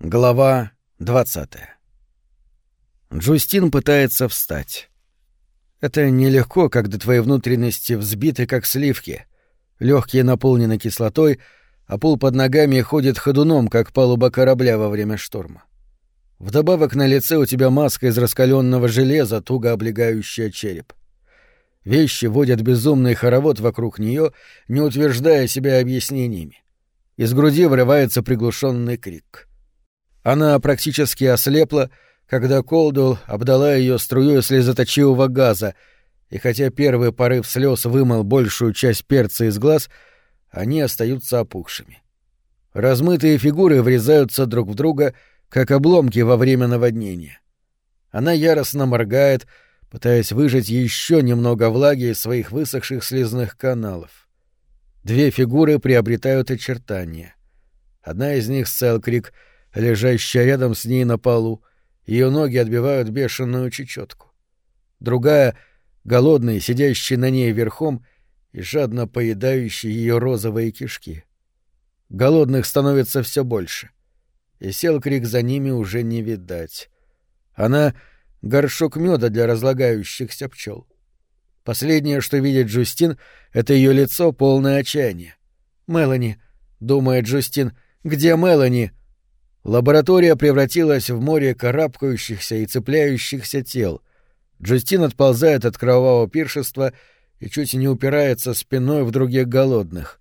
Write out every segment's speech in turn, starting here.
Глава 20 Джустин пытается встать. Это нелегко, когда твои внутренности взбиты, как сливки. Легкие наполнены кислотой, а пол под ногами ходит ходуном, как палуба корабля во время шторма. Вдобавок на лице у тебя маска из раскаленного железа, туго облегающая череп. Вещи водят безумный хоровод вокруг нее, не утверждая себя объяснениями. Из груди вырывается приглушенный крик. Она практически ослепла, когда Колдуэлл обдала ее струей слезоточивого газа, и хотя первый порыв слез вымыл большую часть перца из глаз, они остаются опухшими. Размытые фигуры врезаются друг в друга, как обломки во время наводнения. Она яростно моргает, пытаясь выжать еще немного влаги из своих высохших слезных каналов. Две фигуры приобретают очертания. Одна из них — Селкрик, лежащая рядом с ней на полу, ее ноги отбивают бешеную чечетку. Другая — голодный, сидящий на ней верхом и жадно поедающий ее розовые кишки. Голодных становится все больше, и Селкрик за ними уже не видать. Она — горшок меда для разлагающихся пчел. Последнее, что видит Джустин, это ее лицо, полное отчаяния. «Мелани», — думает Джустин, — «где Мелани?» Лаборатория превратилась в море карабкающихся и цепляющихся тел. Джустин отползает от кровавого пиршества и чуть не упирается спиной в других голодных.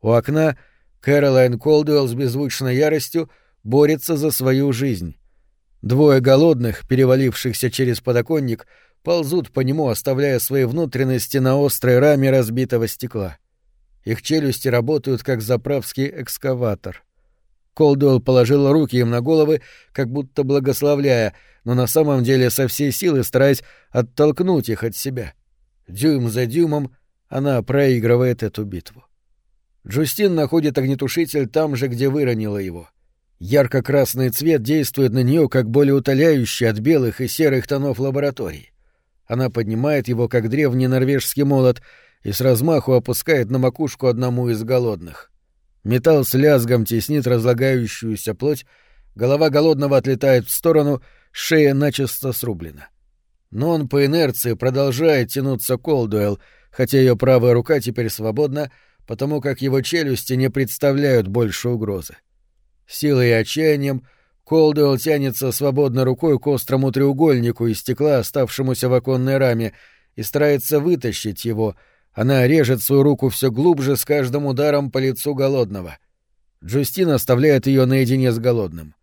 У окна Кэролайн Колдуэлл с беззвучной яростью борется за свою жизнь. Двое голодных, перевалившихся через подоконник, ползут по нему, оставляя свои внутренности на острой раме разбитого стекла. Их челюсти работают как заправский экскаватор. Колдуэлл положил руки им на головы, как будто благословляя, но на самом деле со всей силы стараясь оттолкнуть их от себя. Дюйм за дюймом она проигрывает эту битву. Джустин находит огнетушитель там же, где выронила его — Ярко-красный цвет действует на нее как более утоляющий от белых и серых тонов лаборатории. Она поднимает его, как древний норвежский молот, и с размаху опускает на макушку одному из голодных. Металл с лязгом теснит разлагающуюся плоть, голова голодного отлетает в сторону, шея начисто срублена. Но он по инерции продолжает тянуться Колдуэлл, хотя ее правая рука теперь свободна, потому как его челюсти не представляют больше угрозы. Силой и отчаянием Колдуэлл тянется свободной рукой к острому треугольнику из стекла, оставшемуся в оконной раме, и старается вытащить его. Она режет свою руку все глубже с каждым ударом по лицу голодного. Джустин оставляет ее наедине с голодным.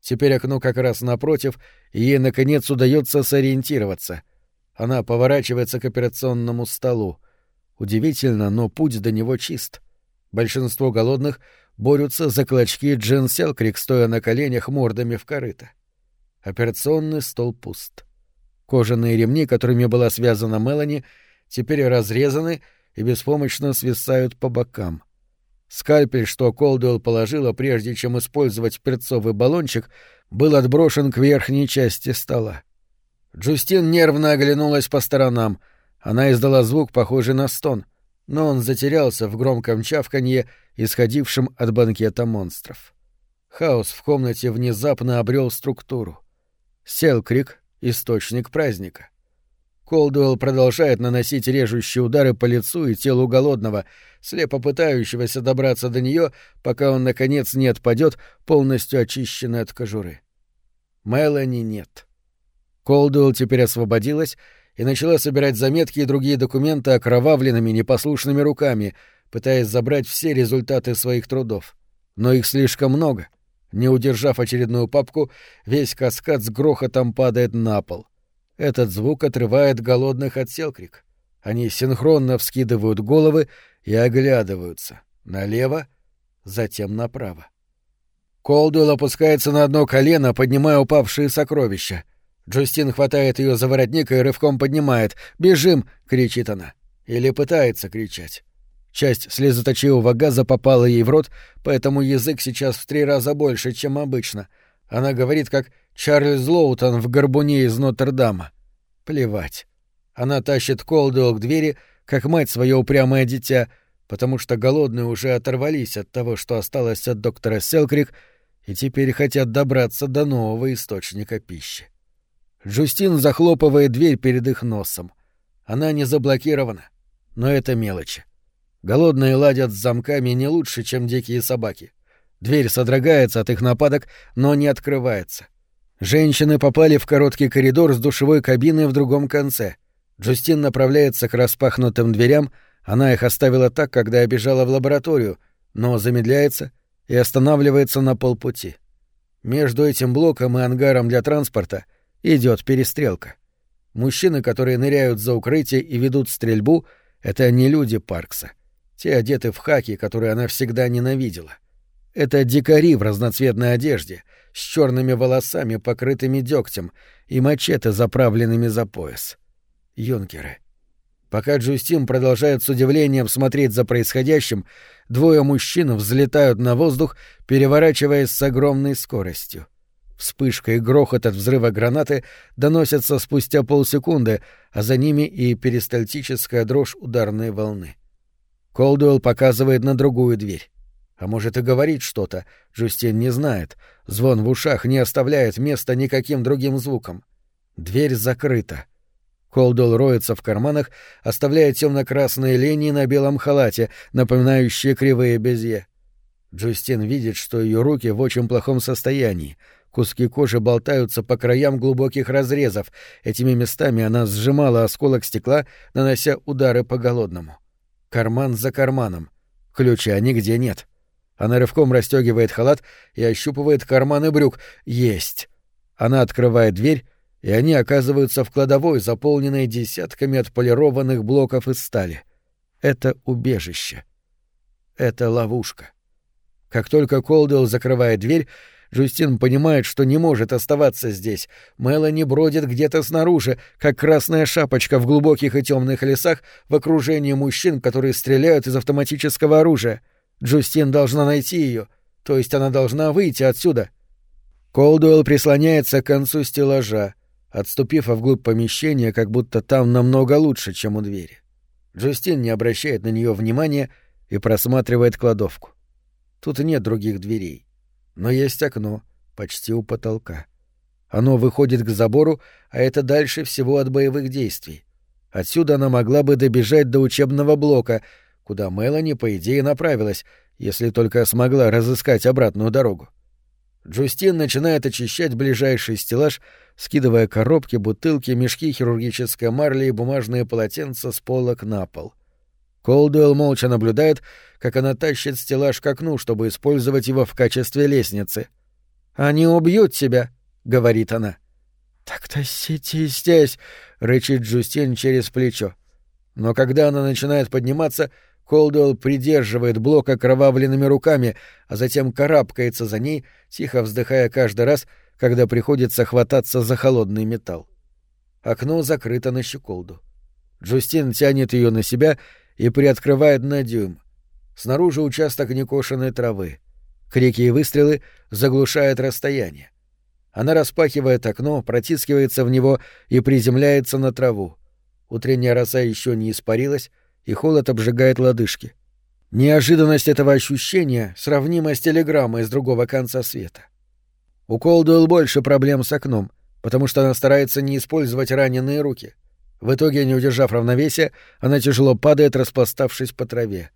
Теперь окно как раз напротив, и ей, наконец, удается сориентироваться. Она поворачивается к операционному столу. Удивительно, но путь до него чист. Большинство голодных борются за клочки Джен Селкрик, стоя на коленях мордами в корыто. Операционный стол пуст. Кожаные ремни, которыми была связана Мелани, теперь разрезаны и беспомощно свисают по бокам. Скальпель, что Колдуэлл положила, прежде чем использовать перцовый баллончик, был отброшен к верхней части стола. Джустин нервно оглянулась по сторонам. Она издала звук, похожий на стон, но он затерялся в громком чавканье исходившим от банкета монстров. Хаос в комнате внезапно обрел структуру. Сел крик — источник праздника. Колдуэлл продолжает наносить режущие удары по лицу и телу голодного, слепо пытающегося добраться до нее, пока он, наконец, не отпадет, полностью очищенный от кожуры. Мелани нет. Колдуэлл теперь освободилась и начала собирать заметки и другие документы окровавленными непослушными руками — пытаясь забрать все результаты своих трудов. Но их слишком много. Не удержав очередную папку, весь каскад с грохотом падает на пол. Этот звук отрывает голодных от селкрик. Они синхронно вскидывают головы и оглядываются. Налево, затем направо. Колдуэлл опускается на одно колено, поднимая упавшие сокровища. Джустин хватает ее за воротник и рывком поднимает. «Бежим!» — кричит она. Или пытается кричать. Часть слезоточивого газа попала ей в рот, поэтому язык сейчас в три раза больше, чем обычно. Она говорит, как Чарльз Лоутон в горбуне из Нотр-Дама. Плевать. Она тащит Колдуэлл к двери, как мать свое упрямое дитя, потому что голодные уже оторвались от того, что осталось от доктора Селкрик, и теперь хотят добраться до нового источника пищи. Джустин захлопывает дверь перед их носом. Она не заблокирована, но это мелочи. Голодные ладят с замками не лучше, чем дикие собаки. Дверь содрогается от их нападок, но не открывается. Женщины попали в короткий коридор с душевой кабиной в другом конце. Джустин направляется к распахнутым дверям, она их оставила так, когда обежала в лабораторию, но замедляется и останавливается на полпути. Между этим блоком и ангаром для транспорта идет перестрелка. Мужчины, которые ныряют за укрытие и ведут стрельбу, — это не люди Паркса. Те одеты в хаки, которые она всегда ненавидела. Это дикари в разноцветной одежде, с черными волосами, покрытыми дегтем, и мачете, заправленными за пояс. Юнкеры. Пока Джустин продолжает с удивлением смотреть за происходящим, двое мужчин взлетают на воздух, переворачиваясь с огромной скоростью. Вспышка и грохот от взрыва гранаты доносятся спустя полсекунды, а за ними и перистальтическая дрожь ударной волны. Колдуэлл показывает на другую дверь. А может и говорит что-то, Джустин не знает. Звон в ушах не оставляет места никаким другим звукам. Дверь закрыта. Колдуэлл роется в карманах, оставляя темно-красные линии на белом халате, напоминающие кривые безье. Джустин видит, что ее руки в очень плохом состоянии. Куски кожи болтаются по краям глубоких разрезов. Этими местами она сжимала осколок стекла, нанося удары по голодному. Карман за карманом. Ключа нигде нет. Она рывком расстегивает халат и ощупывает карманы брюк. Есть. Она открывает дверь, и они оказываются в кладовой, заполненной десятками отполированных блоков из стали. Это убежище. Это ловушка. Как только Колдуэлл закрывает дверь, Джустин понимает, что не может оставаться здесь. Мелани бродит где-то снаружи, как красная шапочка в глубоких и темных лесах в окружении мужчин, которые стреляют из автоматического оружия. Джустин должна найти ее, то есть она должна выйти отсюда. Колдуэлл прислоняется к концу стеллажа, отступив вглубь помещения, как будто там намного лучше, чем у двери. Джустин не обращает на нее внимания и просматривает кладовку. Тут нет других дверей. Но есть окно, почти у потолка. Оно выходит к забору, а это дальше всего от боевых действий. Отсюда она могла бы добежать до учебного блока, куда Мелани, по идее, направилась, если только смогла разыскать обратную дорогу. Джустин начинает очищать ближайший стеллаж, скидывая коробки, бутылки, мешки хирургической марли и бумажные полотенца с полок на пол. Колдуэлл молча наблюдает, как она тащит стеллаж к окну, чтобы использовать его в качестве лестницы. «Они убьют тебя», — говорит она. «Так-то сиди здесь», — рычит Джустин через плечо. Но когда она начинает подниматься, Колдуэлл придерживает блок окровавленными руками, а затем карабкается за ней, тихо вздыхая каждый раз, когда приходится хвататься за холодный металл. Окно закрыто на щеколду. Джустин тянет ее на себя и приоткрывает на дюйм. Снаружи участок некошенной травы. Крики и выстрелы заглушают расстояние. Она распахивает окно, протискивается в него и приземляется на траву. Утренняя роса еще не испарилась, и холод обжигает лодыжки. Неожиданность этого ощущения сравнима с телеграммой с другого конца света. У Колдуэлл больше проблем с окном, потому что она старается не использовать раненые руки — в итоге, не удержав равновесия, она тяжело падает, распластавшись по траве.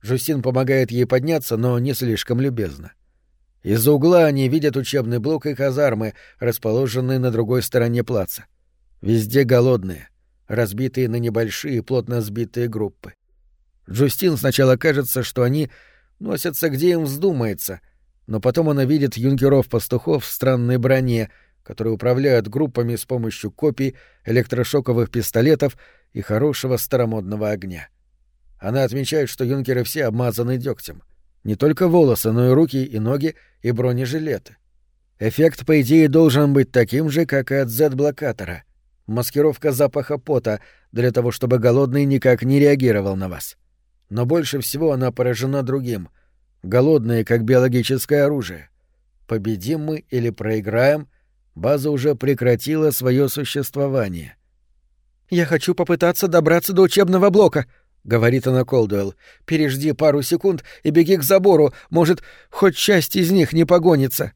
Жустин помогает ей подняться, но не слишком любезно. Из-за угла они видят учебный блок и казармы, расположенные на другой стороне плаца. Везде голодные, разбитые на небольшие, плотно сбитые группы. Джустин сначала кажется, что они носятся где им вздумается, но потом она видит юнкеров-пастухов в странной броне — которые управляют группами с помощью копий, электрошоковых пистолетов и хорошего старомодного огня. Она отмечает, что юнкеры все обмазаны дегтем. Не только волосы, но и руки и ноги и бронежилеты. Эффект, по идее, должен быть таким же, как и от Z-блокатора. Маскировка запаха пота для того, чтобы голодный никак не реагировал на вас. Но больше всего она поражена другим. Голодные, как биологическое оружие. Победим мы или проиграем — база уже прекратила свое существование. «Я хочу попытаться добраться до учебного блока», — говорит она Колдуэлл. «Пережди пару секунд и беги к забору, может, хоть часть из них не погонится».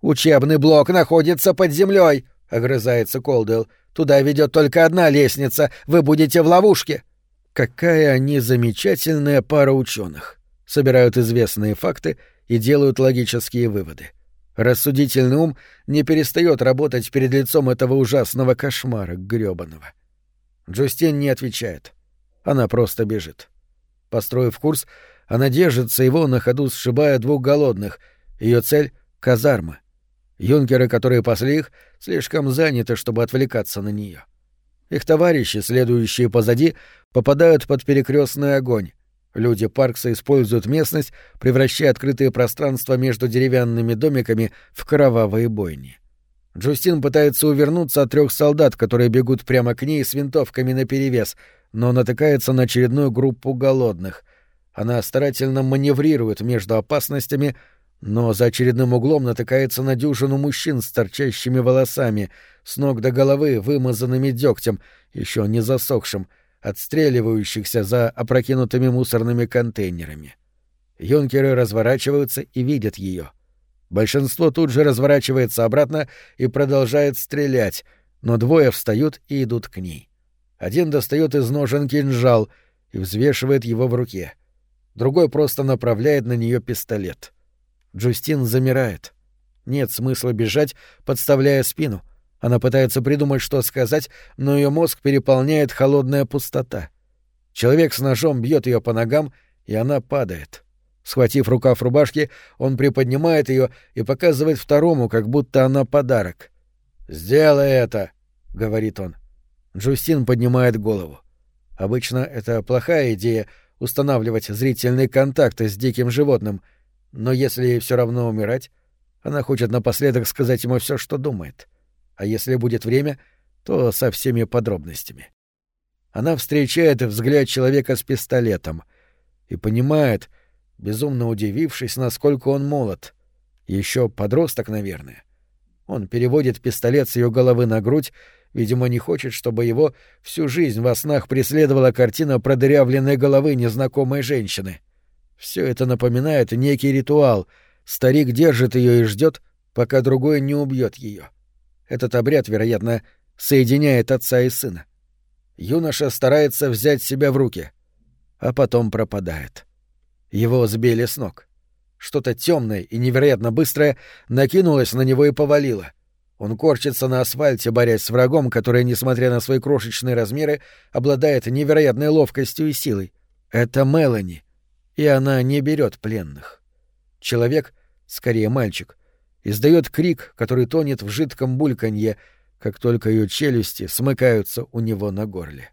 «Учебный блок находится под землей, огрызается Колдуэлл. «Туда ведет только одна лестница. Вы будете в ловушке». Какая они замечательная пара ученых. Собирают известные факты и делают логические выводы. Рассудительный ум не перестает работать перед лицом этого ужасного кошмара грёбаного. Джустин не отвечает. Она просто бежит. Построив курс, она держится его на ходу, сшибая двух голодных. Ее цель — казарма. Юнкеры, которые пасли их, слишком заняты, чтобы отвлекаться на нее. Их товарищи, следующие позади, попадают под перекрестный огонь. Люди Паркса используют местность, превращая открытые пространства между деревянными домиками в кровавые бойни. Джустин пытается увернуться от трех солдат, которые бегут прямо к ней с винтовками наперевес, но натыкается на очередную группу голодных. Она старательно маневрирует между опасностями, но за очередным углом натыкается на дюжину мужчин с торчащими волосами, с ног до головы вымазанными дегтем, еще не засохшим, отстреливающихся за опрокинутыми мусорными контейнерами. Юнкеры разворачиваются и видят ее. Большинство тут же разворачивается обратно и продолжает стрелять, но двое встают и идут к ней. Один достает из ножен кинжал и взвешивает его в руке. Другой просто направляет на нее пистолет. Джустин замирает. Нет смысла бежать, подставляя спину. Она пытается придумать, что сказать, но ее мозг переполняет холодная пустота. Человек с ножом бьет ее по ногам, и она падает. Схватив рукав рубашки, он приподнимает ее и показывает второму, как будто она подарок. «Сделай это!» — говорит он. Джустин поднимает голову. Обычно это плохая идея — устанавливать зрительный контакт с диким животным — но если ей все равно умирать, она хочет напоследок сказать ему все, что думает. А если будет время, то со всеми подробностями. Она встречает взгляд человека с пистолетом и понимает, безумно удивившись, насколько он молод. Еще подросток, наверное. Он переводит пистолет с ее головы на грудь, видимо, не хочет, чтобы его всю жизнь во снах преследовала картина продырявленной головы незнакомой женщины — все это напоминает некий ритуал. Старик держит ее и ждет, пока другой не убьет ее. Этот обряд, вероятно, соединяет отца и сына. Юноша старается взять себя в руки, а потом пропадает. Его сбили с ног. Что-то темное и невероятно быстрое накинулось на него и повалило. Он корчится на асфальте, борясь с врагом, который, несмотря на свои крошечные размеры, обладает невероятной ловкостью и силой. Это Мелани — и она не берет пленных. Человек, скорее мальчик, издает крик, который тонет в жидком бульканье, как только ее челюсти смыкаются у него на горле.